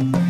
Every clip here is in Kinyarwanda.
Thank mm-hmm. you.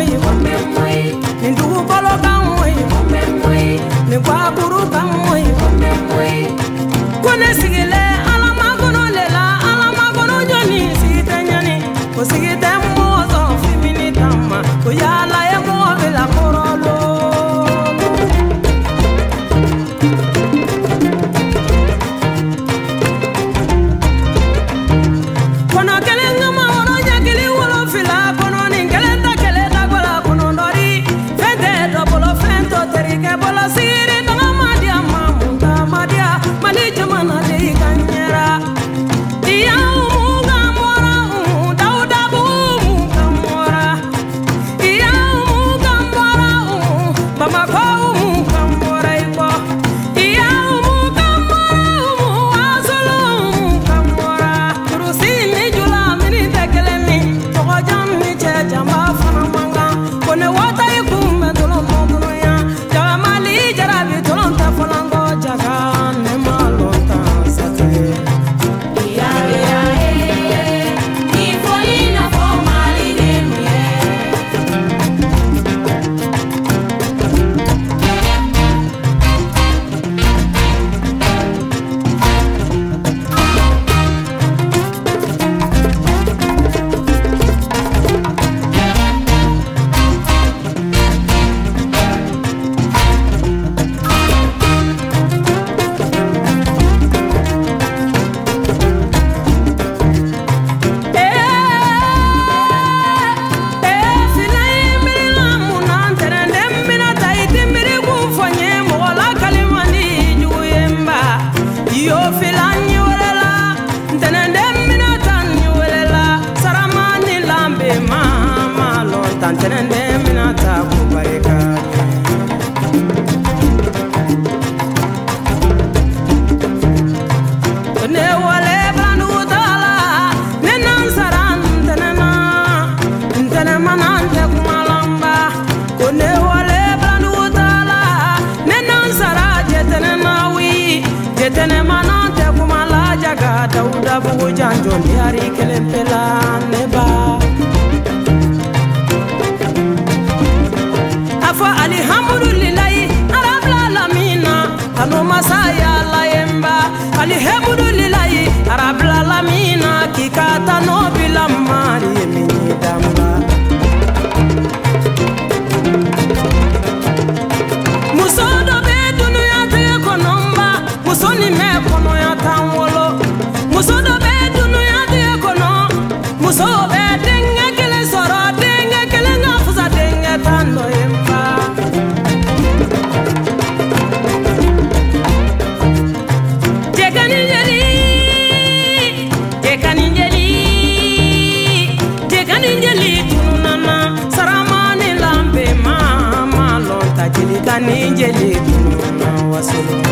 manante kumalamba wale utala manante kumalaja jaga dauda bugu janjo ni hari kelempela muso ni mɛ kɔnɔya t'an wolo muso dɔ bɛ dunuya tigɛ kɔnɔ muso bɛ denkɛ kelen sɔrɔ denkɛ kelen ka fisa denkɛ tan dɔ ye nba. jɛgɛ ni jeli jɛgɛ ni jeli jɛgɛ ni jeli tununana sarama ni lanbe ma lɔn ta jeli ka ni jeli tununana waso.